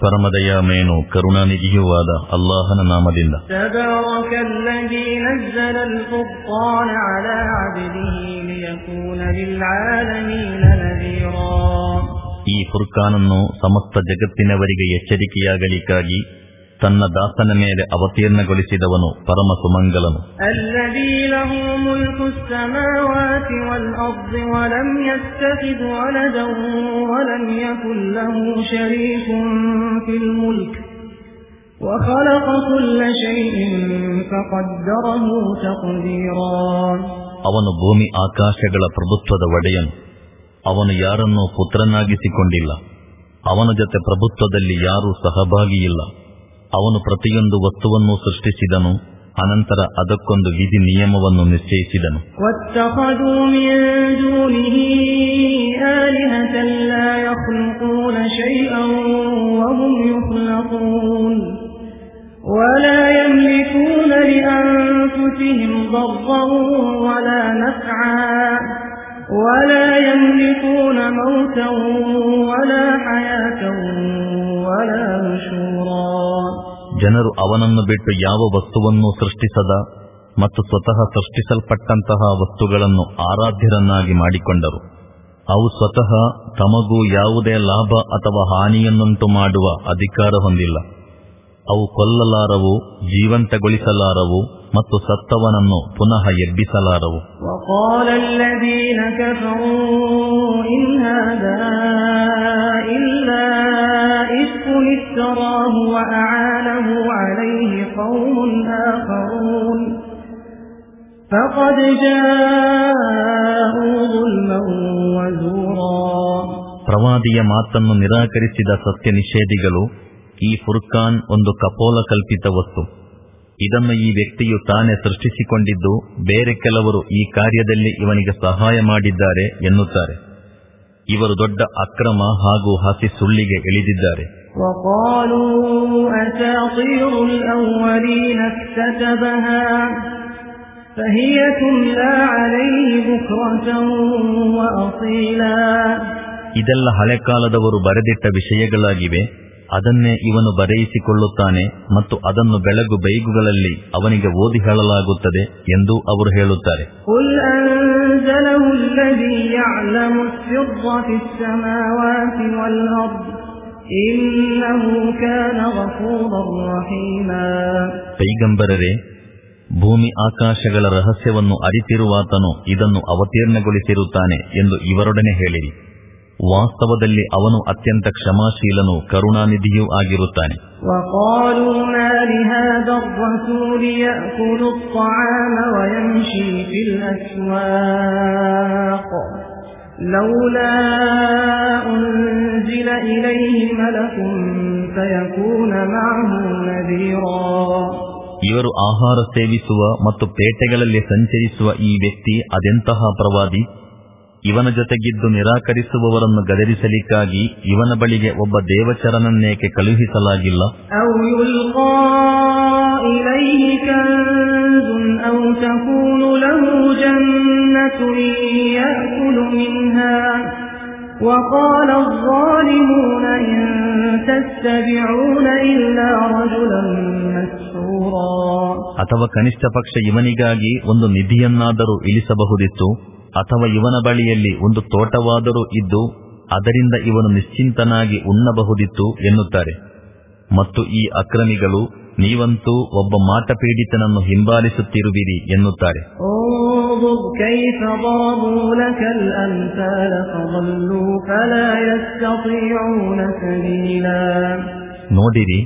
ಪರಮದಯ main ಕರುಣಾನಿಧಿಯೂ ಆದ ಅಲ್ಲಾಹನ ನಾಮದಿಂದ. ಈ ಫುರ್ಖಾನನ್ನು ಸಮಸ್ತ ಜಗತ್ತಿನವರಿಗೆ ಎಚ್ಚರಿಕೆಯಾಗಲಿಕ್ಕಾಗಿ ತನ್ನ ದಾಸನ ಮೇಲೆ ಅವತೀರ್ಣಗೊಳಿಸಿದವನು ಪರಮ ಸುಮಂಗಲನು ಅವನು ಭೂಮಿ ಆಕಾಶಗಳ ಪ್ರಭುತ್ವದ ಒಡೆಯನು. ಅವನು ಯಾರನ್ನೂ ಪುತ್ರನಾಗಿಸಿಕೊಂಡಿಲ್ಲ. ಅವನ ಜೊತೆ ಪ್ರಭುತ್ವದಲ್ಲಿ ಯಾರೂ ಸಹಭಾಗಿಯಿಲ್ಲ. ಅವನು ಪ್ರತಿಯೊಂದು ವಸ್ತುವನ್ನು ಸೃಷ್ಟಿಸಿದನು ಅನಂತರ ಅದಕ್ಕೊಂದು ವಿಧಿ ನಿಯಮವನ್ನು ನಿಶ್ಚಯಿಸಿದನು واتخذوا ಜನರು ಅವನನ್ನು ಬಿಟ್ಟು ಯಾವ ವಸ್ತುವನ್ನು ಸೃಷ್ಟಿಸದ ಮತ್ತು ಸ್ವತಃ ಸೃಷ್ಟಿಸಲ್ಪಟ್ಟಂತಹ ವಸ್ತುಗಳನ್ನು ಆರಾಧ್ಯರನ್ನಾಗಿ ಮಾಡಿಕೊಂಡರು. ಅವು ಸ್ವತಃ ತಮಗೂ ಯಾವುದೇ ಲಾಭ ಅಥವಾ ಹಾನಿಯನ್ನುಂಟು ಮಾಡುವ ಅಧಿಕಾರ ಹೊಂದಿಲ್ಲ. ಅವು ಕೊಲ್ಲಲಾರವು, ಜೀವಂತಗೊಳಿಸಲಾರವು ಮತ್ತು ಸತ್ತವನನ್ನು ಪುನಃ ಎಬ್ಬಿಸಲಾರವು. ಇಲ್ಲ افتراه وأعانه عليه قوم آخرون فقد جاءوا ظلما وزورا ಪ್ರವಾದಿಯ ಮಾತನ್ನು ನಿರಾಕರಿಸಿದ ಸತ್ಯ ನಿಷೇಧಿಗಳು ಈ ಫುರ್ಕಾನ್ ಒಂದು ಕಪೋಲ ಕಲ್ಪಿತ ವಸ್ತು ಇದನ್ನು ಈ ವ್ಯಕ್ತಿಯು ತಾನೇ ಸೃಷ್ಟಿಸಿಕೊಂಡಿದ್ದು ಬೇರೆ ಕೆಲವರು ಈ ಕಾರ್ಯದಲ್ಲಿ ಇವನಿಗೆ ಸಹಾಯ ಮಾಡಿದ್ದಾರೆ ಎನ್ನುತ್ತಾರೆ ಇವರು ದೊಡ್ಡ ಅಕ್ರಮ ಹಾಗೂ ಹಸಿ ಸುಳ್ಳಿಗೆ ಇಳಿದಿದ್ದಾರೆ وقالوا أساطير الأولين اكتتبها فهي تملى عليه بكرة وأصيلا ಇದೆಲ್ಲ ಹಳೆ ಕಾಲದವರು ಬರೆದಿಟ್ಟ ವಿಷಯಗಳಾಗಿವೆ ಅದನ್ನೇ ಇವನು ಬರೆಯಿಸಿಕೊಳ್ಳುತ್ತಾನೆ ಮತ್ತು ಅದನ್ನು ಬೆಳಗು ಬೈಗುಗಳಲ್ಲಿ ಅವನಿಗೆ ಓದಿ ಹೇಳಲಾಗುತ್ತದೆ ಎಂದು ಅವರು ಹೇಳುತ್ತಾರೆ قل ಪೈಗಂಬರರೇ ಭೂಮಿ ಆಕಾಶಗಳ ರಹಸ್ಯವನ್ನು ಅರಿತಿರುವಾತನು ಇದನ್ನು ಅವತೀರ್ಣಗೊಳಿಸಿರುತ್ತಾನೆ ಎಂದು ಇವರೊಡನೆ ಹೇಳಿರಿ. ವಾಸ್ತವದಲ್ಲಿ ಅವನು ಅತ್ಯಂತ ಕ್ಷಮಾಶೀಲನೂ ಕರುಣಾನಿಧಿಯೂ ಆಗಿರುತ್ತಾನೆ. وقالوا ما لهذا الرسول يأكل الطعام ويمشي في الأسواق لولا أنزل إليه ملك فيكون معه نذيرا ಇವರು ಆಹಾರ ಸೇವಿಸುವ ಮತ್ತು ಪೇಟೆಗಳಲ್ಲಿ ಸಂಚರಿಸುವ ಈ ವ್ಯಕ್ತಿ ಅದೆಂತಹ ಪ್ರವಾದಿ ಇವನ ಜೊತೆಗಿದ್ದು ನಿರಾಕರಿಸುವವರನ್ನು ಗದರಿಸಲಿಕ್ಕಾಗಿ ಇವನ ಬಳಿಗೆ ಒಬ್ಬ ದೇವಚರನನ್ನೇಕೆ ಕಳುಹಿಸಲಾಗಿಲ್ಲ? ಅಥವಾ ಕನಿಷ್ಠ ಪಕ್ಷ ಇವನಿಗಾಗಿ ಒಂದು ನಿಧಿಯನ್ನಾದರೂ ಇಳಿಸಬಹುದಿತ್ತು? ಅಥವಾ ಇವನ ಬಳಿಯಲ್ಲಿ ಒಂದು ತೋಟವಾದರೂ ಇದ್ದು ಅದರಿಂದ ಇವನು ನಿಶ್ಚಿಂತನಾಗಿ ಉಣ್ಣಬಹುದಿತ್ತು ಎನ್ನುತ್ತಾರೆ. ಮತ್ತು ಈ ಅಕ್ರಮಿಗಳು ನೀವಂತೂ ಒಬ್ಬ ಮಾಟಪೀಡಿತನನ್ನು ಹಿಂಬಾಲಿಸುತ್ತಿರುವಿರಿ ಎನ್ನುತ್ತಾರೆ. ನೋಡಿರಿ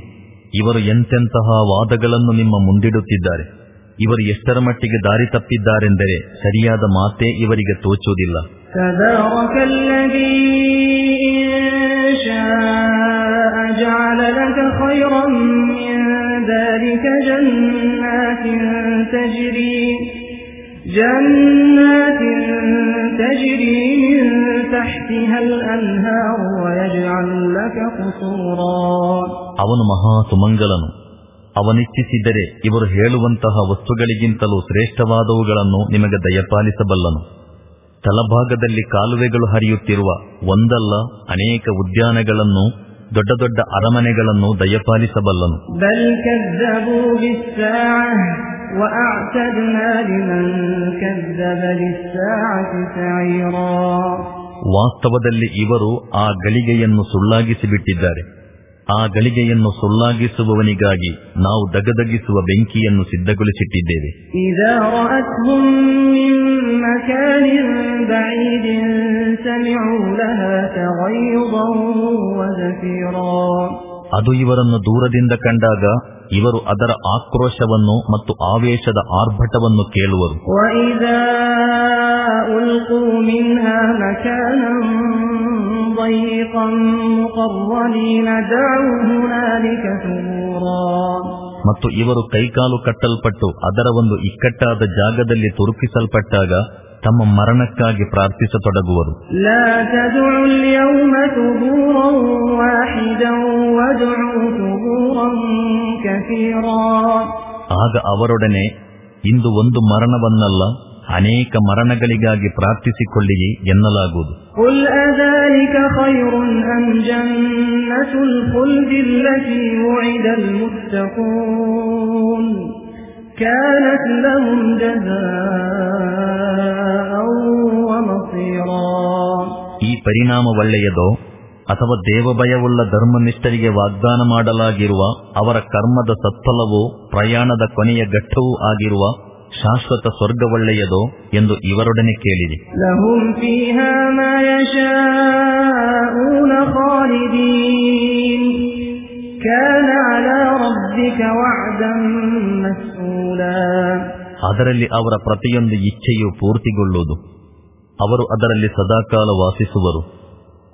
ಇವರು ಎಂತೆಂತಹ ವಾದಗಳನ್ನು ನಿಮ್ಮ ಮುಂದಿಡುತ್ತಿದ್ದಾರೆ. ಇವರು ಎಷ್ಟರ ಮಟ್ಟಿಗೆ ದಾರಿ ತಪ್ಪಿದ್ದಾರೆಂದರೆ ಸರಿಯಾದ ಮಾತೇ ಇವರಿಗೆ ತೋಚುವುದಿಲ್ಲ تبارك الذي إن شاء جعل لك خيرا من ذلك جنات تجري جنات تجري من تحتها الأنهار ويجعل لك قصورا ಅವನು ಮಹಾ ಸುಮಂಗಲನು ಅವನಿಚ್ಛಿಸಿದರೆ ಇವರು ಹೇಳುವಂತಹ ವಸ್ತುಗಳಿಗಿಂತಲೂ ಶ್ರೇಷ್ಠವಾದವುಗಳನ್ನು ನಿಮಗೆ ದಯಪಾಲಿಸಬಲ್ಲನು. ತಲಭಾಗದಲ್ಲಿ ಕಾಲುವೆಗಳು ಹರಿಯುತ್ತಿರುವ ಒಂದಲ್ಲ ಅನೇಕ ಉದ್ಯಾನಗಳನ್ನು ದೊಡ್ಡ ದೊಡ್ಡ ಅರಮನೆಗಳನ್ನು ದಯಪಾಲಿಸಬಲ್ಲನು. ವಾಸ್ತವದಲ್ಲಿ ಇವರು ಆ ಗಳಿಗೆಯನ್ನು ಸುಳ್ಳಾಗಿಸಿಬಿಟ್ಟಿದ್ದಾರೆ. ಆ ಗಳಿಗೆಯನ್ನು ಸುಳ್ಳಾಗಿಸುವವನಿಗಾಗಿ ನಾವು ದಗದಗಿಸುವ ಬೆಂಕಿಯನ್ನು ಸಿದ್ಧಗೊಳಿಸಿಟ್ಟಿದ್ದೇವೆ. ಅದು ಇವರನ್ನು ದೂರದಿಂದ ಕಂಡಾಗ ಇವರು ಅದರ ಆಕ್ರೋಶವನ್ನು ಮತ್ತು ಆವೇಶದ ಆರ್ಭಟವನ್ನು ಕೇಳುವರು. وإذا ألقوا منها مكانا ضيقا مقرنين دعوا هنالك ثبورا ಮತ್ತು ಇವರು ಕೈಕಾಲು ಕಟ್ಟಲ್ಪಟ್ಟು ಅದರ ಒಂದು ಇಕ್ಕಟ್ಟಾದ ಜಾಗದಲ್ಲಿ ತುರುಕಿಸಲ್ಪಟ್ಟಾಗ ತಮ್ಮ ಮರಣಕ್ಕಾಗಿ ಪ್ರಾರ್ಥಿಸತೊಡಗುವರು لا تدعوا اليوم ثبورا واحدا وادعوا ثبورا كثيرا ಆಗ ಅವರೊಡನೆ ಇಂದು ಒಂದು ಮರಣವನ್ನಲ್ಲ ಅನೇಕ ಮರಣಗಳಿಗಾಗಿ ಪ್ರಾರ್ಥಿಸಿಕೊಳ್ಳಿ ಎನ್ನಲಾಗುವುದು. ಈ ಪರಿಣಾಮ ಒಳ್ಳೆಯದೋ ಅಥವಾ ದೇವಭಯವುಳ್ಳ ಧರ್ಮನಿಷ್ಠರಿಗೆ ವಾಗ್ದಾನ ಮಾಡಲಾಗಿರುವ ಅವರ ಕರ್ಮದ ಸತ್ಫಲವೂ ಪ್ರಯಾಣದ ಕೊನೆಯ ಘಟ್ಟವೂ ಆಗಿರುವ ಶಾಶ್ವತ ಸ್ವರ್ಗ ಒಳ್ಳೆಯದೋ ಎಂದು ಇವರೊಡನೆ ಕೇಳಿದೆ. ಅದರಲ್ಲಿ ಅವರ ಪ್ರತಿಯೊಂದು ಇಚ್ಛೆಯು ಪೂರ್ತಿಗೊಳ್ಳುವುದು. ಅವರು ಅದರಲ್ಲಿ ಸದಾಕಾಲ ವಾಸಿಸುವರು.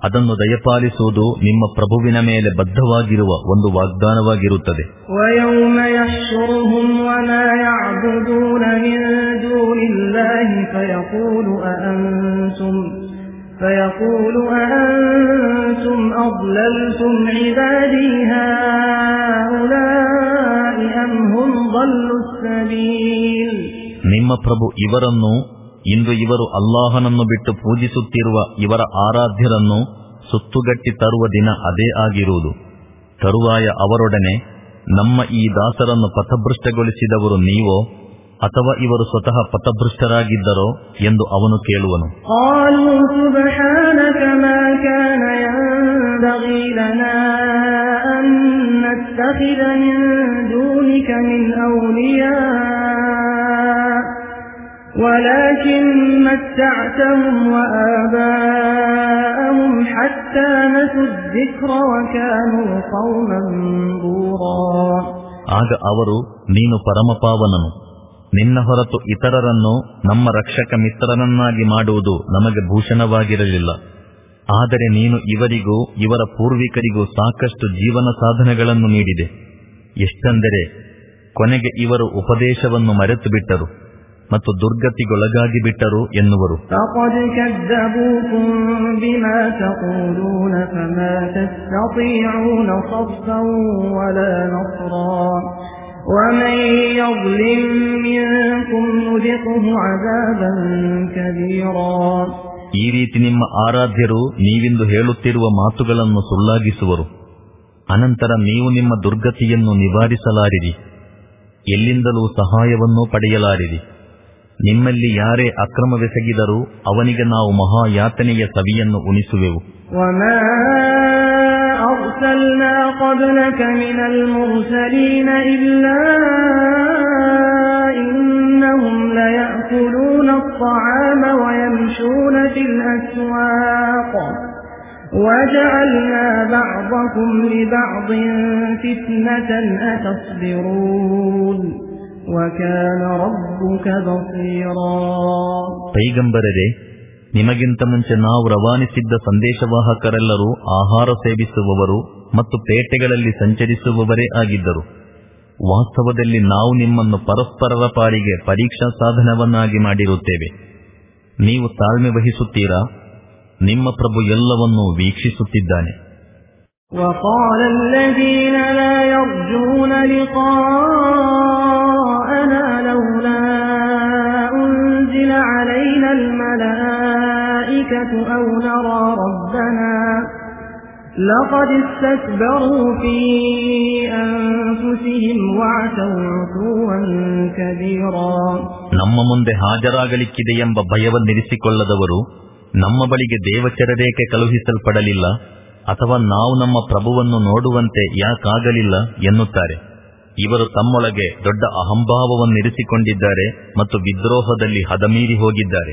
ಅದನ್ನು ದಯಪಾಲಿಸುವುದು ನಿಮ್ಮ ಪ್ರಭುವಿನ ಮೇಲೆ ಬದ್ಧವಾಗಿರುವ ಒಂದು ವಾಗ್ದಾನವಾಗಿರುತ್ತದೆ ويوم يحشرهم وما يعبدون من دون الله فيقول أأنتم فيقول أأنتم أضللتم عبادي هؤلاء أم هم ضلوا السبيل ನಿಮ್ಮ ಪ್ರಭು ಇವರನ್ನು ಇಂದು ಇವರು ಅಲ್ಲಾಹನನ್ನು ಬಿಟ್ಟು ಪೂಜಿಸುತ್ತಿರುವ ಇವರ ಆರಾಧ್ಯರನ್ನು ಸುತ್ತುಗಟ್ಟಿ ತರುವ ದಿನ ಅದೇ ಆಗಿರುವುದು ತರುವಾಯ ಅವರೊಡನೆ ನಮ್ಮ ಈ ದಾಸರನ್ನು ಪಥಭೃಷ್ಟಗೊಳಿಸಿದವರು ನೀವೋ ಅಥವಾ ಇವರು ಸ್ವತಃ ಪಥಭೃಷ್ಟರಾಗಿದ್ದರೋ ಎಂದು ಅವನು ಕೇಳುವನು قالوا سبحانك ما كان ينبغي لنا أن نتخذ من دونك من أولياء ولكن متعتهم وآباءهم حتى نسوا الذكر وكانوا قوما بورا ಆಗ ಅವರು ನೀನು ಪರಮಪಾವನನು ನಿನ್ನ ಹೊರತು ಇತರರನ್ನು ನಮ್ಮ ರಕ್ಷಕ ಮಿತ್ರರನ್ನಾಗಿ ಮಾಡುವುದು ನಮಗೆ ಭೂಷಣವಾಗಿರಲಿಲ್ಲ ಆದರೆ ನೀನು ಇವರಿಗೂ ಇವರ ಪೂರ್ವಿಕರಿಗೂ ಸಾಕಷ್ಟು ಜೀವನ ಸಾಧನಗಳನ್ನು ನೀಡಿದೆ ಎಷ್ಟೆಂದರೆ ಕೊನೆಗೆ ಇವರು ಉಪದೇಶವನ್ನು ಮರೆತು ಬಿಟ್ಟರು ಮತ್ತು ದುರ್ಗತಿಗೊಳಗಾಗಿ ಬಿಟ್ಟರು ಎನ್ನುವರು ಈ ರೀತಿ ನಿಮ್ಮ ಆರಾಧ್ಯರು ನೀವಿಂದು ಹೇಳುತ್ತಿರುವ ಮಾತುಗಳನ್ನು ಸುಳ್ಳಾಗಿಸುವರು. ಅನಂತರ ನೀವು ನಿಮ್ಮ ದುರ್ಗತಿಯನ್ನು ನಿವಾರಿಸಲಾರಿರಿ. ಎಲ್ಲಿಂದಲೂ ಸಹಾಯವನ್ನು ಪಡೆಯಲಾರಿರಿ. ನಿಮ್ಮಲ್ಲಿ ಯಾರೇ ಅಕ್ರಮವೆಸಗಿದರೂ ಅವನಿಗೆ ನಾವು ಮಹಾಯಾತನೆಯ ಸವಿಯನ್ನು ಉಣಿಸುವೆವು وما أرسلنا قبلك من المرسلين إلا إنهم ليأكلون الطعام ويمشون في الأسواق وجعلنا بعضكم لبعض فتنة أتصبرون وكان ربك بصيرا ಪೈಗಂಬರರೆ ನಿಮಗಿಂತ ಮುಂಚೆ ನಾವು ರವಾನಿಸಿದ್ದ ಸಂದೇಶವಾಹಕರೆಲ್ಲರೂ ಆಹಾರ ಸೇವಿಸುವವರು ಮತ್ತು ಪೇಟೆಗಳಲ್ಲಿ ಸಂಚರಿಸುವವರೇ ಆಗಿದ್ದರು ವಾಸ್ತವದಲ್ಲಿ ನಾವು ನಿಮ್ಮನ್ನು ಪರಸ್ಪರರ ಪಾಲಿಗೆ ಪರೀಕ್ಷಾ ಸಾಧನವನ್ನಾಗಿ ಮಾಡಿರುತ್ತೇವೆ ನೀವು ತಾಳ್ಮೆ ವಹಿಸುತ್ತೀರಾ ನಿಮ್ಮ ಪ್ರಭು ಎಲ್ಲವನ್ನೂ ವೀಕ್ಷಿಸುತ್ತಿದ್ದಾನೆ وقال الذين لا يرجون لقاءنا الملائكة أو نرى ربنا لقد استكبروا في أنفسهم وعتوا عتوا كبيرا ನಮ್ಮ ಮುಂದೆ ಹಾಜರಾಗಲಿಕ್ಕಿದೆ ಎಂಬ ಭಯವನ್ನಿರಿಸಿಕೊಳ್ಳದವರು ನಮ್ಮ ಬಳಿಗೆ ದೇವಚರರೇಕೆ ಕಳುಹಿಸಲ್ಪಡಲಿಲ್ಲ ಅಥವಾ ನಾವು ನಮ್ಮ ಪ್ರಭುವನ್ನು ನೋಡುವಂತೆ ಯಾಕಾಗಲಿಲ್ಲ ಎನ್ನುತ್ತಾರೆ ಇವರು ತಮ್ಮೊಳಗೆ ದೊಡ್ಡ ಅಹಂಭಾವವನ್ನಿರಿಸಿಕೊಂಡಿದ್ದಾರೆ ಮತ್ತು ವಿದ್ರೋಹದಲ್ಲಿ ಹದಮೀರಿ ಹೋಗಿದ್ದಾರೆ.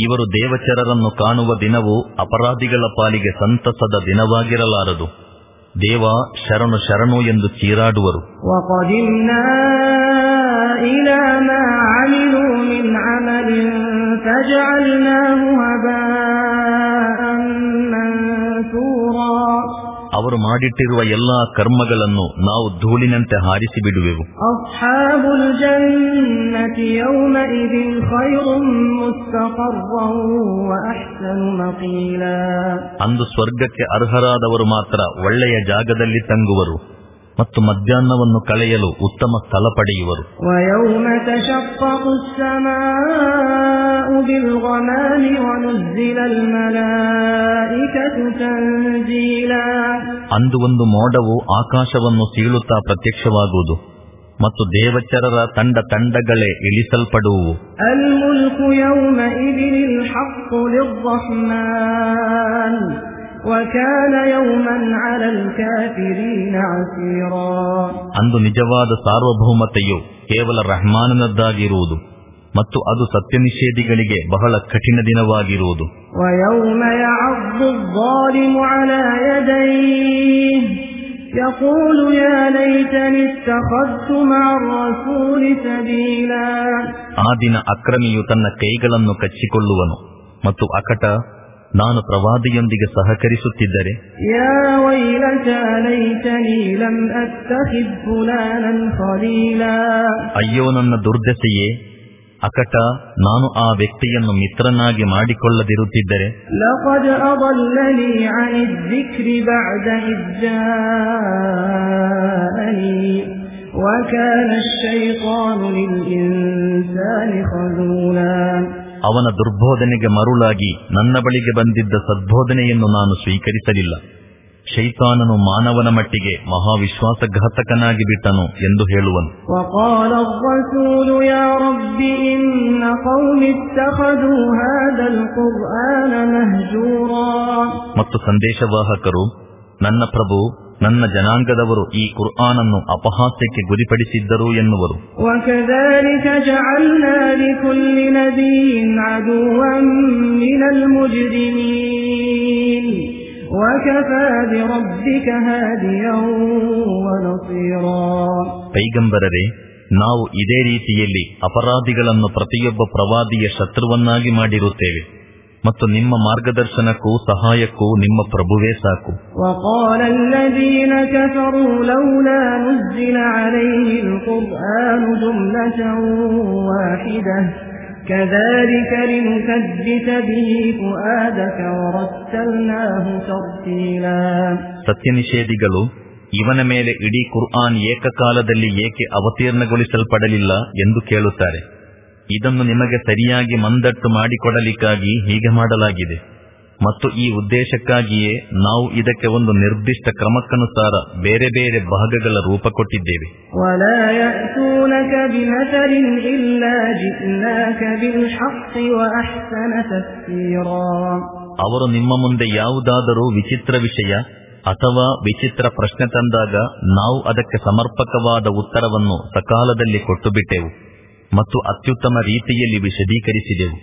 ಇವರು ದೇವಚರರನ್ನು ಕಾಣುವ ದಿನವು ಅಪರಾಧಿಗಳ ಪಾಲಿಗೆ ಸಂತಸದ ದಿನವಾಗಿರಲಾರದು. ದೇವ ಶರಣು ಶರಣು ಎಂದು ಚೀರಾಡುವರು. وقدمنا إلى ما عملوا من عمل فجعلناه هباء منثورا ಅವರು ಮಾಡಿಟ್ಟಿರುವ ಎಲ್ಲಾ ಕರ್ಮಗಳನ್ನು ನಾವು ಧೂಳಿನಂತೆ ಹಾರಿಸಿ ಬಿಡುವೆವು أصحاب الجنة يومئذ خير مستقرا وأحسن مقيلا ಅಂದು ಸ್ವರ್ಗಕ್ಕೆ ಅರ್ಹರಾದವರು ಮಾತ್ರ ಒಳ್ಳೆಯ ಜಾಗದಲ್ಲಿ ತಂಗುವರು ಮತ್ತು ಮಧ್ಯಾಹ್ನವನ್ನು ಕಳೆಯಲು ಉತ್ತಮ ಸ್ಥಳ ಪಡೆಯುವರು. ಅಂದು ಒಂದು ಮೋಡವು ಆಕಾಶವನ್ನು ಸೀಳುತ್ತಾ ಪ್ರತ್ಯಕ್ಷವಾಗುವುದು ಮತ್ತು ದೇವಚರರ ತಂಡ ತಂಡಗಳೇ ಇಳಿಸಲ್ಪಡುವು. ಅಲ್ ಅಂದು ನಿಜವಾದ ಸಾರ್ವಭೌಮತೆಯು ಕೇವಲ ರಹಮಾನನದ್ದಾಗಿರುವುದು ಮತ್ತು ಅದು ಸತ್ಯ ನಿಷೇಧಿಗಳಿಗೆ ಬಹಳ ಕಠಿಣ ದಿನವಾಗಿರುವುದು. ಆ ದಿನ ಅಕ್ರಮಿಯು ತನ್ನ ಕೈಗಳನ್ನು ಕಚ್ಚಿಕೊಳ್ಳುವನು ಮತ್ತು ಅಕಟ ನಾನು ಪ್ರವಾದಿಯೊಂದಿಗೆ ಸಹಕರಿಸುತ್ತಿದ್ದರೆ يا ويلتى ليتني لم أتخذ فلانا خليلا ಅಯ್ಯೋ ನನ್ನ ದುರ್ದಶೆಯೇ ಅಕಟ ನಾನು ಆ ವ್ಯಕ್ತಿಯನ್ನು ಮಿತ್ರನಾಗಿ ಮಾಡಿಕೊಳ್ಳದಿರುತ್ತಿದ್ದರೆ لقد أضلني عن الذكر بعد إذ جاءني وكان الشيطان للإنسان خذولا ಅವನ ದುರ್ಬೋಧನೆಗೆ ಮರುಳಾಗಿ ನನ್ನ ಬಳಿಗೆ ಬಂದಿದ್ದ ಸದ್ಬೋಧನೆಯನ್ನು ನಾನು ಸ್ವೀಕರಿಸಲಿಲ್ಲ. ಶೈತಾನನು ಮಾನವನ ಮಟ್ಟಿಗೆ ಮಹಾವಿಶ್ವಾಸಘಾತಕನಾಗಿ ಬಿಟ್ಟನು ಎಂದು ಹೇಳುವನು. ಮತ್ತು ಸಂದೇಶವಾಹಕರು ನನ್ನ ಪ್ರಭು ನನ್ನ ಜನಾಂಗದವರು ಈ ಕುರ್ಆನನ್ನು ಅಪಹಾಸ್ಯಕ್ಕೆ ಗುರಿಪಡಿಸಿದ್ದರು ಎನ್ನುವರು. ಕೈಗಂಬರರೆ ನಾವು ಇದೇ ರೀತಿಯಲ್ಲಿ ಅಪರಾಧಿಗಳನ್ನು ಪ್ರತಿಯೊಬ್ಬ ಪ್ರವಾದಿಯ ಶತ್ರುವನ್ನಾಗಿ ಮಾಡಿರುತ್ತೇವೆ. ಮತ್ತು ನಿಮ್ಮ ಮಾರ್ಗದರ್ಶನಕ್ಕೂ ಸಹಾಯಕ್ಕೂ ನಿಮ್ಮ ಪ್ರಭುವೇ ಸಾಕು. ಸತ್ಯ ನಿಷೇಧಿಗಳು ಇವನ ಮೇಲೆ ಇಡೀ ಕುರ್ಆನ್ ಏಕಕಾಲದಲ್ಲಿ ಏಕೆ ಅವತೀರ್ಣಗೊಳಿಸಲ್ಪಡಲಿಲ್ಲ ಎಂದು ಕೇಳುತ್ತಾರೆ. ಇದನ್ನು ನಿಮಗೆ ಸರಿಯಾಗಿ ಮಂದಟ್ಟು ಮಾಡಿಕೊಡಲಿಕ್ಕಾಗಿ ಹೀಗೆ ಮಾಡಲಾಗಿದೆ. ಮತ್ತು ಈ ಉದ್ದೇಶಕ್ಕಾಗಿಯೇ ನಾವು ಇದಕ್ಕೆ ಒಂದು ನಿರ್ದಿಷ್ಟ ಕ್ರಮಕ್ಕನುಸಾರ ಬೇರೆ ಬೇರೆ ಭಾಗಗಳ ರೂಪ ಕೊಟ್ಟಿದ್ದೇವೆ. ಅವರು ನಿಮ್ಮ ಮುಂದೆ ಯಾವುದಾದರೂ ವಿಚಿತ್ರ ವಿಷಯ ಅಥವಾ ವಿಚಿತ್ರ ಪ್ರಶ್ನೆ ತಂದಾಗ ನಾವು ಅದಕ್ಕೆ ಸಮರ್ಪಕವಾದ ಉತ್ತರವನ್ನು ಸಕಾಲದಲ್ಲಿ ಕೊಟ್ಟು ಬಿಟ್ಟೆವು ಮತ್ತು ಅತ್ಯುತ್ತಮ ರೀತಿಯಲ್ಲಿ ವಿಶದೀಕರಿಸಿದೆವು.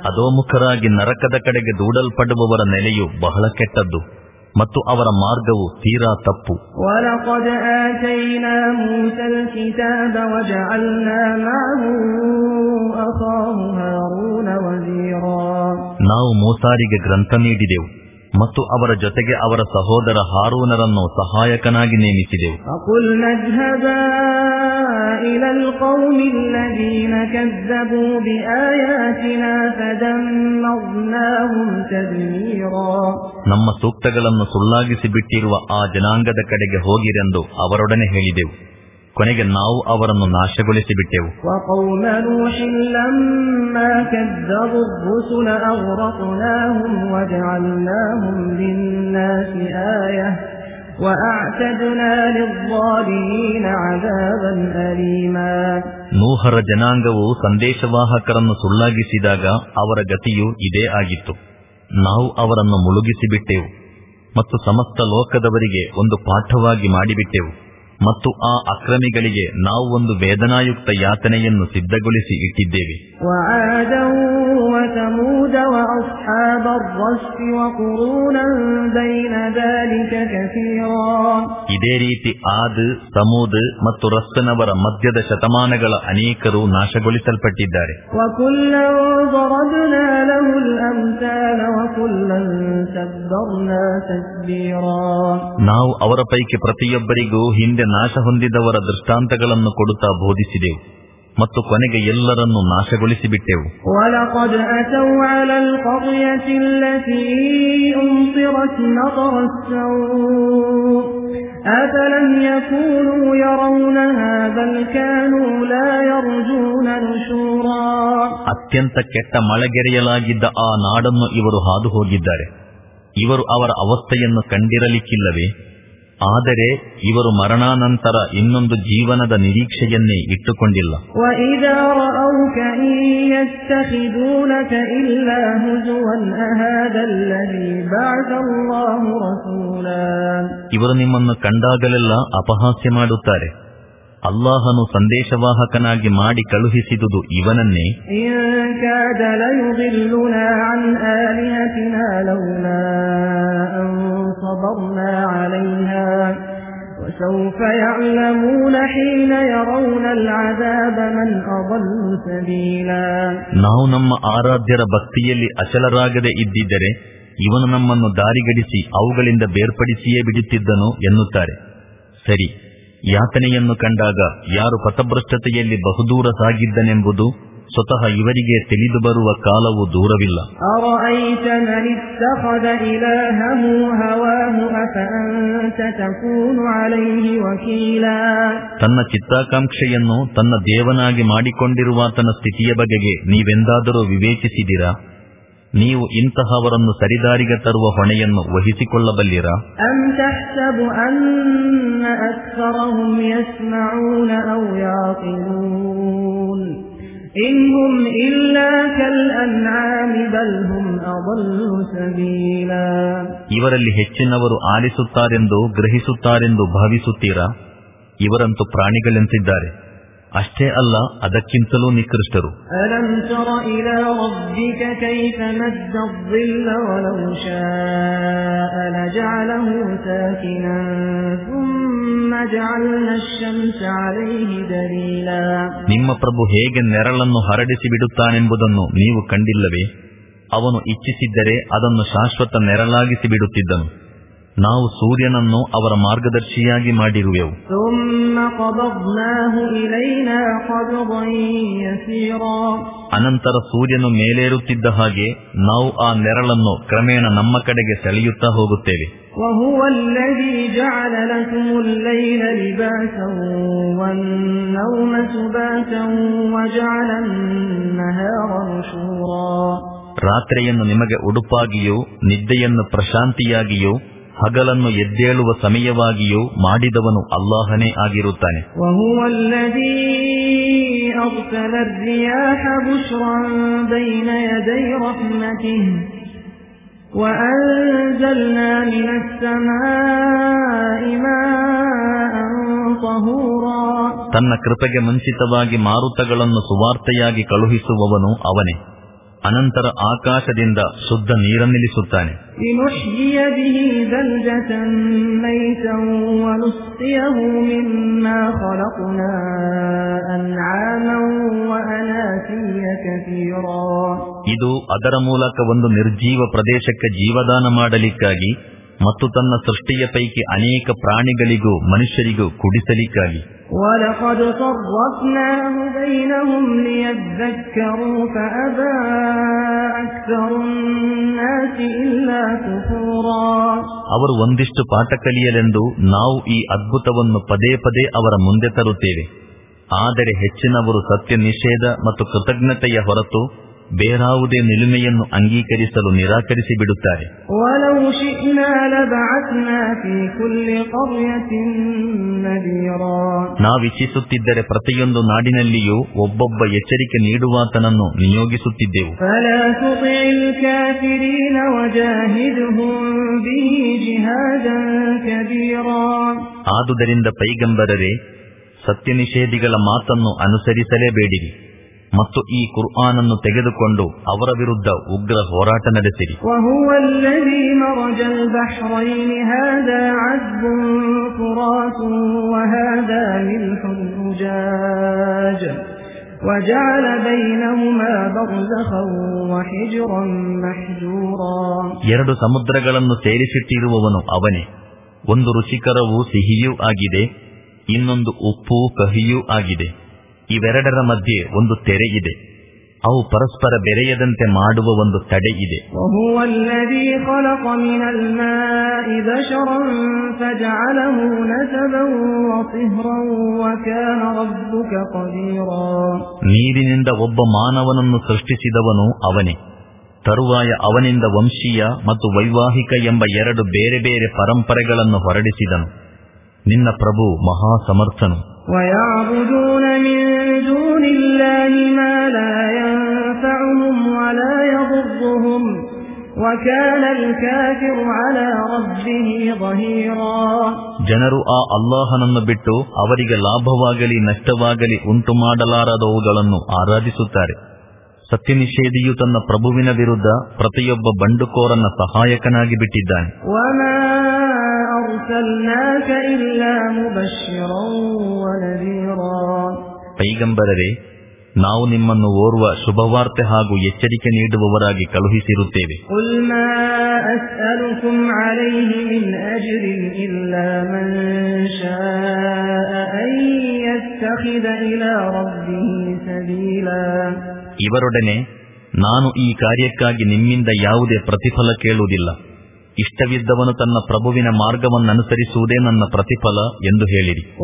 ಅಧೋಮುಖರಾಗಿ ನರಕದ ಕಡೆಗೆ ದೂಡಲ್ಪಡುವವರ ನೆಲೆಯು ಬಹಳ ಕೆಟ್ಟದ್ದು. ಮತ್ತು ಅವರ ಮಾರ್ಗವು ತೀರಾ ತಪ್ಪು. ನಾವು ಮೂಸಾರಿಗೆ ಗ್ರಂಥ ನೀಡಿದೆವು ಮತ್ತು ಅವರ ಜೊತೆಗೆ ಅವರ ಸಹೋದರ ಹಾರೂನರನ್ನು ಸಹಾಯಕನಾಗಿ ನೇಮಿಸಿದೆವು. إلى القوم الذين كذبوا بآياتنا فدمرناهم تدميرا ನಮ್ಮ ಸೂಕ್ತಗಳನ್ನು ಸುಳ್ಳಾಗಿಸಿ ಬಿಟ್ಟಿರುವ ಆ ಜನಾಂಗದ ಕಡೆಗೆ ಹೋಗಿರೆಂದು ಅವರೊಡನೆ ಹೇಳಿದೆವು ಕೊನೆಗೆ ನಾವು ಅವರನ್ನು ನಾಶಗೊಳಿಸಿ ಬಿಟ್ಟೆವು وقوم ನೂಹರ ಜನಾಂಗವು ಸಂದೇಶವಾಹಕರನ್ನು ಸುಳ್ಳಾಗಿಸಿದಾಗ ಅವರ ಗತಿಯು ಇದೇ ಆಗಿತ್ತು. ನಾವು ಅವರನ್ನು ಮುಳುಗಿಸಿಬಿಟ್ಟೆವು ಮತ್ತು ಸಮಸ್ತ ಲೋಕದವರಿಗೆ ಒಂದು ಪಾಠವಾಗಿ ಮಾಡಿಬಿಟ್ಟೆವು. ಮತ್ತು ಆ ಅಕ್ರಮಿಗಳಿಗೆ ನಾವು ಒಂದು ವೇದನಾಯುಕ್ತ ಯಾತನೆಯನ್ನು ಸಿದ್ಧಗೊಳಿಸಿ ಇಟ್ಟಿದ್ದೇವೆ. ಇದೇ ರೀತಿ ಆದ್ ಸಮೂದ್ ಮತ್ತು ರಸ್ತನವರ ಮಧ್ಯದ ಶತಮಾನಗಳ ಅನೇಕರು ನಾಶಗೊಳಿಸಲ್ಪಟ್ಟಿದ್ದಾರೆ. ನಾವು ಅವರ ಪೈಕಿ ಪ್ರತಿಯೊಬ್ಬರಿಗೂ ಹಿಂದೆ ನಾಶ ಹೊಂದಿದವರ ದೃಷ್ಟಾಂತಗಳನ್ನು ಕೊಡುತ್ತಾ ಬೋಧಿಸಿದೆವು ಮತ್ತು ಕೊನೆಗೆ ಎಲ್ಲರನ್ನು ನಾಶಗೊಳಿಸಿಬಿಟ್ಟೆವು. ಅತ್ಯಂತ ಕೆಟ್ಟ ಮಳೆಗೆರೆಯಲಾಗಿದ್ದ ಆ ನಾಡನ್ನು ಇವರು ಹಾದು ಹೋಗಿದ್ದಾರೆ ಇವರು ಅವರ ಅವಸ್ಥೆಯನ್ನು ಕಂಡಿರಲಿಕ್ಕಿಲ್ಲವೇ? ಆದರೆ ಇವರು ಮರಣಾನಂತರ ಇನ್ನೊಂದು ಜೀವನದ ನಿರೀಕ್ಷೆಯನ್ನೇ ಇಟ್ಟುಕೊಂಡಿಲ್ಲ. ಇವರು ನಿಮ್ಮನ್ನು ಕಂಡಾಗಲೆಲ್ಲ ಅಪಹಾಸ್ಯ ಮಾಡುತ್ತಾರೆ. ಅಲ್ಲಾಹನು ಸಂದೇಶವಾಹಕನಾಗಿ ಮಾಡಿ ಕಳುಹಿಸಿದುದು ಇವನನ್ನೇ. ನಾವು ನಮ್ಮ ಆರಾಧ್ಯರ ಭಕ್ತಿಯಲ್ಲಿ ಅಚಲರಾಗದೆ ಇದ್ದಿದ್ದರೆ ಇವನು ನಮ್ಮನ್ನು ದಾರಿಗಡಿಸಿ ಅವುಗಳಿಂದ ಬೇರ್ಪಡಿಸಿಯೇ ಬಿಡುತ್ತಿದ್ದನು ಎನ್ನುತ್ತಾರೆ. ಸರಿ. ಯಾತನೆಯನ್ನು ಕಂಡಾಗ ಯಾರು ಪಥಭ್ರಷ್ಟತೆಯಲ್ಲಿ ಬಹುದೂರ ಸಾಗಿದ್ದನೆಂಬುದು ಸ್ವತಃ ಇವರಿಗೆ ತಿಳಿದು ಬರುವ ಕಾಲವು ದೂರವಿಲ್ಲ. ತನ್ನ ಚಿತ್ತಾಕಾಂಕ್ಷೆಯನ್ನು ತನ್ನ ದೇವನಾಗಿ ಮಾಡಿಕೊಂಡಿರುವ ತನ್ನ ಸ್ಥಿತಿಯ ಬಗೆಗೆ ನೀವೆಂದಾದರೂ ವಿವೇಚಿಸಿದಿರಾ? ನೀವು ಇಂತಹವರನ್ನು ಸರಿದಾರಿಗೆ ತರುವ ಹೊಣೆಯನ್ನು ವಹಿಸಿಕೊಳ್ಳಬಲ್ಲಿರ? ಇವರಲ್ಲಿ ಹೆಚ್ಚಿನವರು ಆಲಿಸುತ್ತಾರೆಂದು ಗ್ರಹಿಸುತ್ತಾರೆಂದು ಭಾವಿಸುತ್ತೀರಾ? ಇವರಂತೂ ಪ್ರಾಣಿಗಳೆಂತಿದ್ದಾರೆ. ಅಷ್ಟೇ ಅಲ್ಲ ಅದಕ್ಕಿಂತಲೂ ನಿಕೃಷ್ಟರು. ನಿಮ್ಮ ಪ್ರಭು ಹೇಗೆ ನೆರಳನ್ನು ಹರಡಿಸಿ ಬಿಡುತ್ತಾನೆಂಬುದನ್ನು ನೀವು ಕಂಡಿಲ್ಲವೇ? ಅವನು ಇಚ್ಛಿಸಿದ್ದರೆ ಅದನ್ನು ಶಾಶ್ವತ ನೆರಳಾಗಿಸಿ ಬಿಡುತ್ತಿದ್ದನು. ನಾವು ಸೂರ್ಯನನ್ನು ಅವರ ಮಾರ್ಗದರ್ಶಿಯಾಗಿ ಮಾಡಿರುವೆವು. ಅನಂತರ ಸೂರ್ಯನು ಮೇಲೇರುತ್ತಿದ್ದ ಹಾಗೆ ನಾವು ಆ ನೆರಳನ್ನು ಕ್ರಮೇಣ ನಮ್ಮ ಕಡೆಗೆ ಸೆಳೆಯುತ್ತಾ ಹೋಗುತ್ತೇವೆ. ರಾತ್ರಿಯನ್ನು ನಿಮಗೆ ಉಡುಪಾಗಿಯೂ ನಿದ್ದೆಯನ್ನು ಪ್ರಶಾಂತಿಯಾಗಿಯೂ ಹಗಲನ್ನು ಎದ್ದೇಳುವ ಸಮಯವಾಗಿಯೂ ಮಾಡಿದವನು ಅಲ್ಲಾಹನೇ ಆಗಿರುತ್ತಾನೆ. ತನ್ನ ಕೃಪೆಗೆ ಮುಂಚಿತವಾಗಿ ಮಾರುತಗಳನ್ನು ಸುವಾರ್ತೆಯಾಗಿ ಕಳುಹಿಸುವವನು ಅವನೇ. ಅನಂತರ ಆಕಾಶದಿಂದ ಶುದ್ಧ ನೀರನ್ನಿಲ್ಲಿಸುತ್ತಾನೆ ಇದು ಅದರ ಮೂಲಕ ಒಂದು ನಿರ್ಜೀವ ಪ್ರದೇಶಕ್ಕೆ ಜೀವದಾನ ಮಾಡಲಿಕ್ಕಾಗಿ ಮತ್ತು ತನ್ನ ಸೃಷ್ಟಿಯ ಪೈಕಿ ಅನೇಕ ಪ್ರಾಣಿಗಳಿಗೂ ಮನುಷ್ಯರಿಗೂ ಕುಡಿಸಲಿಕ್ಕಾಗಿ. ಅವರು ಒಂದಿಷ್ಟು ಪಾಠ ಕಲಿಯಲೆಂದು ನಾವು ಈ ಅದ್ಭುತವನ್ನು ಪದೇ ಪದೇ ಅವರ ಮುಂದೆ ತರುತ್ತೇವೆ. ಆದರೆ ಹೆಚ್ಚಿನವರು ಸತ್ಯ ನಿಷೇಧ ಮತ್ತು ಕೃತಜ್ಞತೆಯ ಹೊರತು ಬೇರಾವುದೇ ನಿಲುಮೆಯನ್ನು ಅಂಗೀಕರಿಸಲು ನಿರಾಕರಿಸಿ ಬಿಡುತ್ತಾರೆ ನಾವಿಚ್ಛಿಸುತ್ತಿದ್ದರೆ ಪ್ರತಿಯೊಂದು ನಾಡಿನಲ್ಲಿಯೂ ಒಬ್ಬೊಬ್ಬ ಎಚ್ಚರಿಕೆ ನೀಡುವಾತನನ್ನು ನಿಯೋಗಿಸುತ್ತಿದ್ದೆವು. ಆದುದರಿಂದ ಪೈಗಂಬರರೆ ಸತ್ಯನಿಷೇಧಿಗಳ ಮಾತನ್ನು ಅನುಸರಿಸಲೇಬೇಡಿರಿ. ಮತ್ತು ಈ ಕುರ್ಆನನ್ನು ತೆಗೆದುಕೊಂಡು ಅವರ ವಿರುದ್ಧ ಉಗ್ರ ಹೋರಾಟ ನಡೆಸಿರಿ. ಎರಡು ಸಮುದ್ರಗಳನ್ನು ಸೇರಿಸಿಟ್ಟಿರುವವನು ಅವನೇ. ಒಂದು ರುಚಿಕರವು ಸಿಹಿಯೂ ಆಗಿದೆ ಇನ್ನೊಂದು ಉಪ್ಪು ಕಹಿಯೂ ಆಗಿದೆ. ಇವೆರಡರ ಮಧ್ಯೆ ಒಂದು ತೆರೆ ಇದೆ. ಅವು ಪರಸ್ಪರ ಬೆರೆಯದಂತೆ ಮಾಡುವ ಒಂದು ತಡೆ ಇದೆ. ನೀರಿನಿಂದ ಒಬ್ಬ ಮಾನವನನ್ನು ಸೃಷ್ಟಿಸಿದವನು ಅವನೇ. ತರುವಾಯ ಅವನಿಂದ ವಂಶೀಯ ಮತ್ತು ವೈವಾಹಿಕ ಎಂಬ ಎರಡು ಬೇರೆ ಬೇರೆ ಪರಂಪರೆಗಳನ್ನು ಹೊರಡಿಸಿದನು. ನಿನ್ನ ಪ್ರಭು ಮಹಾ ಮಹಾಸಮರ್ಥನು دون الله ما لا ينفعهم ولا يضرهم وكان الكافر على ربه ظهيرا ಜನರು ಆ ಅಲ್ಲಾಹನನ್ನು ಬಿಟ್ಟು ಅವರಿಗೆ ಲಾಭವಾಗಲಿ ನಷ್ಟವಾಗಲಿ ಉಂಟು ಮಾಡಲಾರದವುಗಳನ್ನು ಆರಾಧಿಸುತ್ತಾರೆ ಸತ್ಯ ನಿಷೇಧಿಯು ತನ್ನ ಪ್ರಭುವಿನ ವಿರುದ್ಧ ಪ್ರತಿಯೊಬ್ಬ ಬಂಡುಕೋರನ್ನ ಸಹಾಯಕನಾಗಿ ಬಿಟ್ಟಿದ್ದಾನೆ وما أرسلناك إلا مبشرا ونذيرا ಪೈಗಂಬರರೆ ನಾವು ನಿಮ್ಮನ್ನು ಓರ್ವ ಶುಭವಾರ್ತೆ ಹಾಗೂ ಎಚ್ಚರಿಕೆ ನೀಡುವವರಾಗಿ ಕಳುಹಿಸಿರುತ್ತೇವೆ. ಇವರೊಡನೆ ನಾನು ಈ ಕಾರ್ಯಕ್ಕಾಗಿ ನಿಮ್ಮಿಂದ ಯಾವುದೇ ಪ್ರತಿಫಲ ಕೇಳುವುದಿಲ್ಲ. ಇಷ್ಟವಿದ್ದವನು ತನ್ನ ಪ್ರಭುವಿನ ಮಾರ್ಗವನ್ನನುಸರಿಸುವುದೇ ನನ್ನ ಪ್ರತಿಫಲ ಎಂದು ಹೇಳಿರಿ.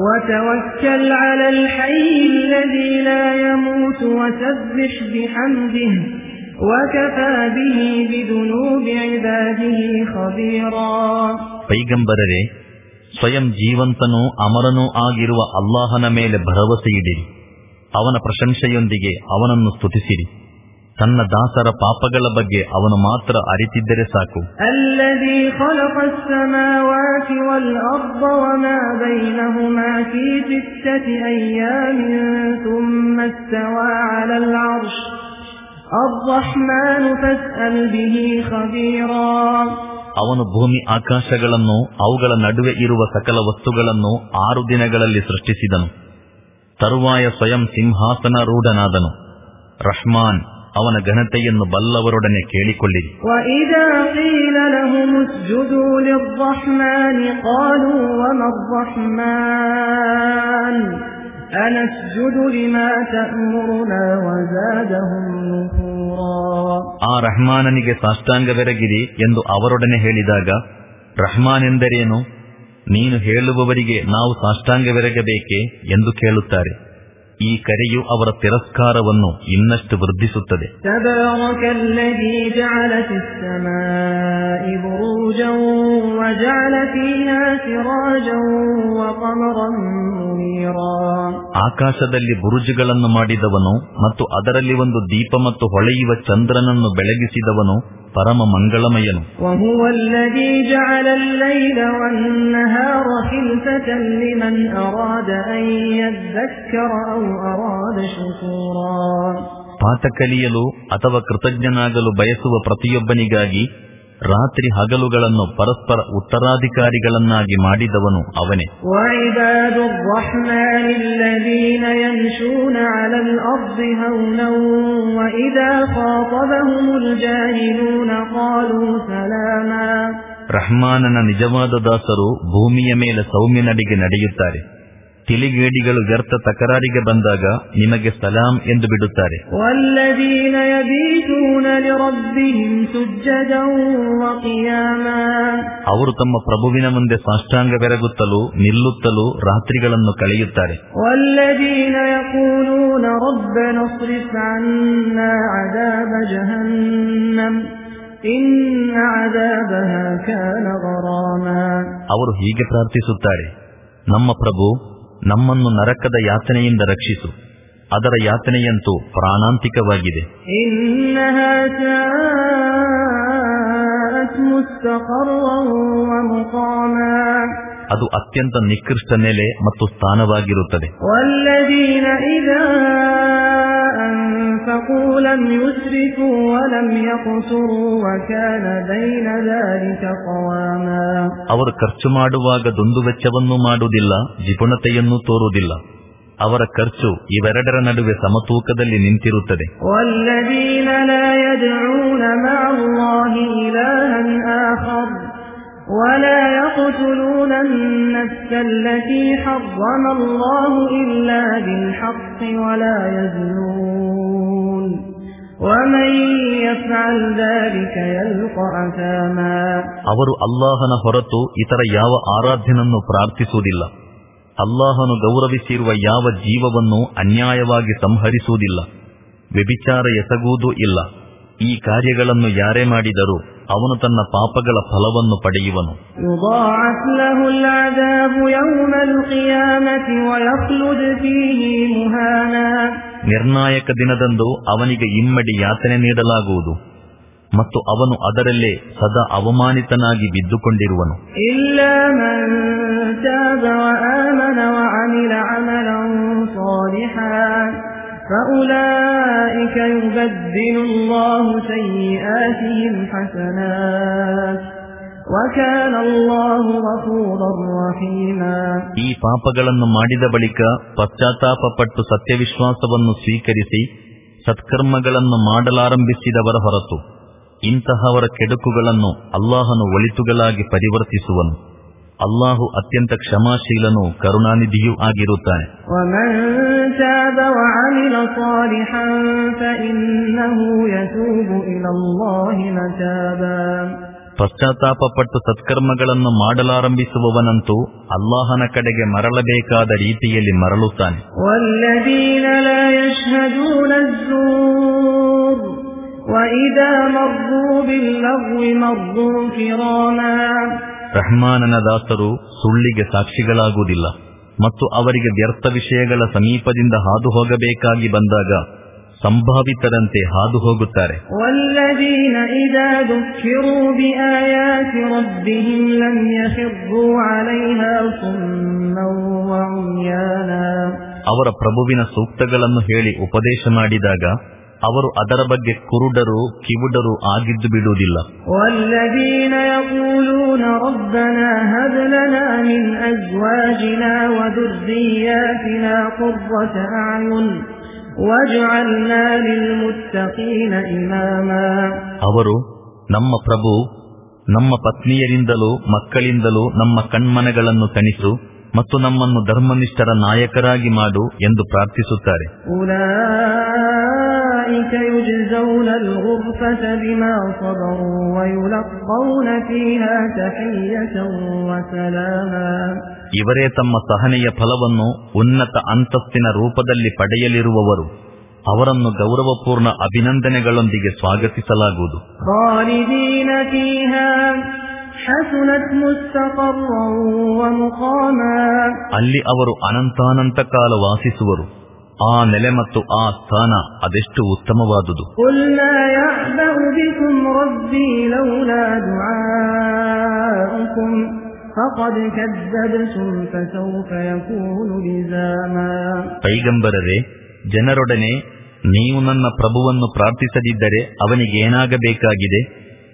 ಪೈಗಂಬರರೆ ಸ್ವಯಂ ಜೀವಂತನೂ ಅಮರನೂ ಆಗಿರುವ ಅಲ್ಲಾಹನ ಮೇಲೆ ಭರವಸೆಯಿಡಿರಿ. ಅವನ ಪ್ರಶಂಸೆಯೊಂದಿಗೆ ಅವನನ್ನು ಸ್ತುತಿಸಿರಿ. ತನ್ನ ದಾಸರ ಪಾಪಗಳ ಬಗ್ಗೆ ಅವನು ಮಾತ್ರ ಅರಿತಿದ್ದರೆ ಸಾಕು. ಅವನು ಭೂಮಿ ಆಕಾಶಗಳನ್ನು ಅವುಗಳ ನಡುವೆ ಇರುವ ಸಕಲ ವಸ್ತುಗಳನ್ನು ಆರು ದಿನಗಳಲ್ಲಿ ಸೃಷ್ಟಿಸಿದನು. ತರುವಾಯ ಸ್ವಯಂ ಸಿಂಹಾಸನ ರೂಢನಾದನು ರಹ್ಮಾನ್ ಅವನ ಘನತೆಯನ್ನು ಬಲ್ಲವರೊಡನೆ ಕೇಳಿಕೊಳ್ಳಿರಿ. ಆ ರಹ್ಮಾನನಿಗೆ ಸಾಷ್ಟಾಂಗವೆರಗಿರಿ ಎಂದು ಅವರೊಡನೆ ಹೇಳಿದಾಗ ರಹ್ಮಾನ್ ಎಂದರೇನು ನೀನು ಹೇಳುವವರಿಗೆ ನಾವು ಸಾಷ್ಟಾಂಗವೆರಗಬೇಕೆ ಎಂದು ಕೇಳುತ್ತಾರೆ. ಈ ಕರೆಯು ಅವರ ತಿರಸ್ಕಾರವನ್ನು ಇನ್ನಷ್ಟು ವೃದ್ಧಿಸುತ್ತದೆ. وجعل فيها سراجا وقمرا منيرا. ಆಕಾಶದಲ್ಲಿ ಬುರುಜುಗಳನ್ನು ಮಾಡಿದವನು ಮತ್ತು ಅದರಲ್ಲಿ ಒಂದು ದೀಪ ಮತ್ತು ಹೊಳೆಯುವ ಚಂದ್ರನನ್ನು ಬೆಳಗಿಸಿದವನು ಪರಮ ಮಂಗಳಮಯನು. ಪಾಠ ಕಲಿಯಲು ಅಥವಾ ಕೃತಜ್ಞನಾಗಲು ಬಯಸುವ ಪ್ರತಿಯೊಬ್ಬನಿಗಾಗಿ ರಾತ್ರಿ ಹಗಲುಗಳನ್ನು ಪರಸ್ಪರ ಉತ್ತರಾಧಿಕಾರಿಗಳನ್ನಾಗಿ ಮಾಡಿದವನು ಅವನೇ. ರಹ್ಮಾನನ ನಿಜವಾದ ದಾಸರು ಭೂಮಿಯ ಮೇಲೆ ಸೌಮ್ಯನಡಿಗೆ ನಡೆಯುತ್ತಾರೆ. ತಿಳಿಗೇಡಿಗಳು ವ್ಯರ್ಥ ತಕರಾರಿಗೆ ಬಂದಾಗ ನಿಮಗೆ ಸಲಾಂ ಎಂದು ಬಿಡುತ್ತಾರೆ. ಅವರು ತಮ್ಮ ಪ್ರಭುವಿನ ಮುಂದೆ ಸಾಷ್ಟಾಂಗ ಬೆರಗುತ್ತಲೂ ನಿಲ್ಲುತ್ತಲೂ ರಾತ್ರಿಗಳನ್ನು ಕಳೆಯುತ್ತಾರೆ. ಅವರು ಹೀಗೆ ಪ್ರಾರ್ಥಿಸುತ್ತಾರೆ. ನಮ್ಮ ಪ್ರಭು ನಮ್ಮನ್ನು ನರಕದ ಯಾತನೆಯಿಂದ ರಕ್ಷಿಸು. ಅದರ ಯಾತನೆಯಂತೂ ಪ್ರಾಣಾಂತಿಕವಾಗಿದೆ. ಅದು ಅತ್ಯಂತ ನಿಕೃಷ್ಟ ನೆಲೆ ಮತ್ತು ಸ್ಥಾನವಾಗಿರುತ್ತದೆ. أنفقوا لم يسرفوا ولم يقتروا وكان بين ذلك قواما ಅವರು ಖರ್ಚು ಮಾಡುವಾಗ ದುಂದುವೆಚ್ಚವನ್ನೂ ಮಾಡುವುದಿಲ್ಲ ಜಿಪುಣತೆಯನ್ನೂ ತೋರುವುದಿಲ್ಲ ಅವರ ಖರ್ಚು ಇವೆರಡರ ನಡುವೆ ಸಮತೂಕದಲ್ಲಿ ನಿಂತಿರುತ್ತದೆ والذين لا يدعون مع الله إلها آخر ولا يقتلون النفس التي حرم الله إلا بالحق ولا يزنون ಅವರು ಅಲ್ಲಾಹನ ಹೊರತು ಇತರ ಯಾವ ಆರಾಧ್ಯನನ್ನು ಪ್ರಾರ್ಥಿಸುವುದಿಲ್ಲ. ಅಲ್ಲಾಹನು ಗೌರವಿಸಿರುವ ಯಾವ ಜೀವವನ್ನು ಅನ್ಯಾಯವಾಗಿ ಸಂಹರಿಸುವುದಿಲ್ಲ. ವ್ಯಭಿಚಾರ ಎಸಗುವುದೂ ಇಲ್ಲ. ಈ ಕಾರ್ಯಗಳನ್ನು ಯಾರೇ ಮಾಡಿದರೂ ಅವನು ತನ್ನ ಪಾಪಗಳ ಫಲವನ್ನು ಪಡೆಯುವನು. يضاعف له العذاب يوم القيامة ويخلد فيه مهانا ನಿರ್ಣಾಯಕ ದಿನದಂದು ಅವನಿಗೆ ಇಮ್ಮಡಿ ಯಾತನೆ ನೀಡಲಾಗುವುದು ಮತ್ತು ಅವನು ಅದರಲ್ಲೇ ಸದಾ ಅವಮಾನಿತನಾಗಿ ಬಿದ್ದುಕೊಂಡಿರುವನು إلا من تاب وآمن وعمل عملا صالحا فأولئك يبدل الله سيئاتهم حسنات ಈ ಪಾಪಗಳನ್ನು ಮಾಡಿದ ಬಳಿಕ ಪಶ್ಚಾತ್ತಾಪಪಟ್ಟು ಸತ್ಯವಿಶ್ವಾಸವನ್ನು ಸ್ವೀಕರಿಸಿ ಸತ್ಕರ್ಮಗಳನ್ನು ಮಾಡಲಾರಂಭಿಸಿದವರ ಹೊರತು ಇಂತಹವರ ಕೆಡುಕುಗಳನ್ನು ಅಲ್ಲಾಹನು ಒಳಿತುಗಳಾಗಿ ಪರಿವರ್ತಿಸುವನು. ಅಲ್ಲಾಹು ಅತ್ಯಂತ ಕ್ಷಮಾಶೀಲನೂ ಕರುಣಾನಿಧಿಯೂ ಆಗಿರುತ್ತಾನೆ. ಪಶ್ಚಾತ್ತಾಪಪಟ್ಟು ಸತ್ಕರ್ಮಗಳನ್ನು ಮಾಡಲಾರಂಭಿಸುವವನಂತೂ ಅಲ್ಲಾಹನ ಕಡೆಗೆ ಮರಳಬೇಕಾದ ರೀತಿಯಲ್ಲಿ ಮರಳುತ್ತಾನೆ. ರಹ್ಮಾನನ ದಾಸರು ಸುಳ್ಳಿಗೆ ಸಾಕ್ಷಿಗಳಾಗುವುದಿಲ್ಲ ಮತ್ತು ಅವರಿಗೆ ವ್ಯರ್ಥ ವಿಷಯಗಳ ಸಮೀಪದಿಂದ ಹಾದು ಹೋಗಬೇಕಾಗಿ ಬಂದಾಗ ಸಂಭಾವಿತರಂತೆ ಹಾದು ಹೋಗುತ್ತಾರೆ ಅವರ ಪ್ರಭುವಿನ ಸೂಕ್ತಗಳನ್ನು ಹೇಳಿ ಉಪದೇಶ ಮಾಡಿದಾಗ ಅವರು ಅದರ ಬಗ್ಗೆ ಕುರುಡರು ಕಿವುಡರು ಆಗಿದ್ದು ಬಿಡುವುದಿಲ್ಲ. ಒಲ್ಲದೀನ ಅವರು ನಮ್ಮ ಪ್ರಭು ನಮ್ಮ ಪತ್ನಿಯರಿಂದಲೂ ಮಕ್ಕಳಿಂದಲೂ ನಮ್ಮ ಕಣ್ಮನೆಗಳನ್ನು ತಣಿಸು ಮತ್ತು ನಮ್ಮನ್ನು ಧರ್ಮನಿಷ್ಠರ ನಾಯಕರಾಗಿ ಮಾಡು ಎಂದು ಪ್ರಾರ್ಥಿಸುತ್ತಾರೆ. ಇವರೇ ತಮ್ಮ ಸಹನೆಯ ಫಲವನ್ನು ಉನ್ನತ ಅಂತಸ್ತಿನ ರೂಪದಲ್ಲಿ ಪಡೆಯಲಿರುವವರು. ಅವರನ್ನು ಗೌರವಪೂರ್ಣ ಅಭಿನಂದನೆಗಳೊಂದಿಗೆ ಸ್ವಾಗತಿಸಲಾಗುವುದು. ಅಲ್ಲಿ ಅವರು ಅನಂತಾನಂತ ಕಾಲ ವಾಸಿಸುವರು. ಆ ನೆಲೆ ಮತ್ತು ಆ ಸ್ಥಾನ ಅದೆಷ್ಟು ಉತ್ತಮವಾದುದು. ಉಲ್ಲಾ ಪೈಗಂಬರರೆ, ಜನರೊಡನೆ ನೀವು ನನ್ನ ಪ್ರಭುವನ್ನು ಪ್ರಾರ್ಥಿಸದಿದ್ದರೆ ಅವನಿಗೆ ಏನಾಗಬೇಕಾಗಿದೆ?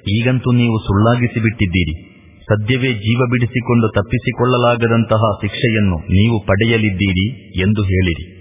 ಈಗಂತೂ ನೀವು ಸುಳ್ಳಾಗಿಸಿ ಬಿಟ್ಟಿದ್ದೀರಿ ಸದ್ಯವೇ ಜೀವ ಬಿಡಿಸಿಕೊಂಡು ತಪ್ಪಿಸಿಕೊಳ್ಳಲಾಗದಂತಹ ಶಿಕ್ಷೆಯನ್ನು ನೀವು ಪಡೆಯಲಿದ್ದೀರಿ ಎಂದು ಹೇಳಿರಿ.